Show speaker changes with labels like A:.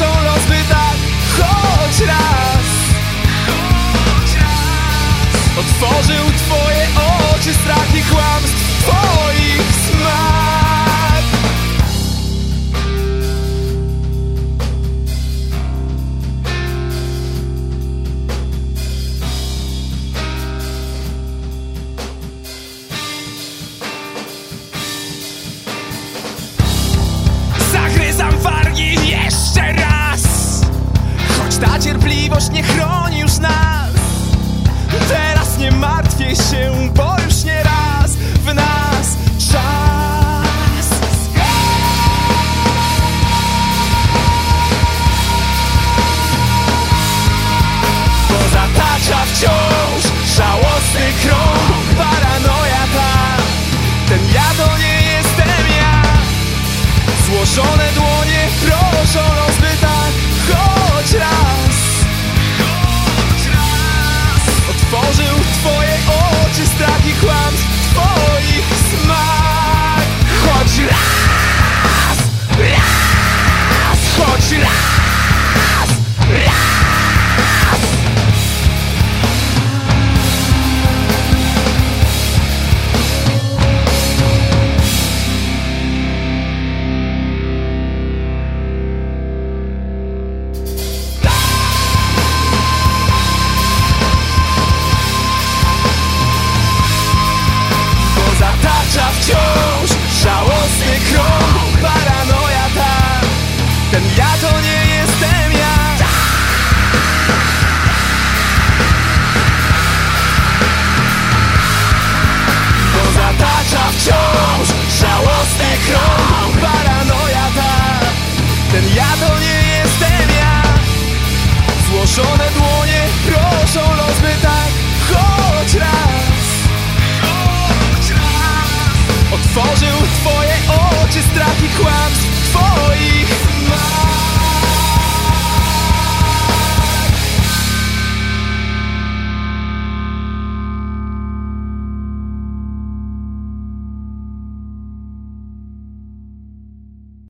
A: Proszą los, by tak choć raz. Otworzył twoje oczy strach i kłamstw twoich smak cierpliwość nie chroni otacza wciąż żałosny chrom. Paranoja ta, ten ja to nie jestem ja. Złożone dłonie proszą los, by tak choć raz